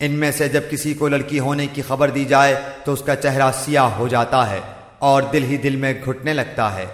ان میں سے جب کسی کو لڑکی ہونے کی خبر دی جائے تو اس کا چہرہ سیاہ ہو جاتا ہے اور دل ہی دل میں گھٹنے لگتا ہے۔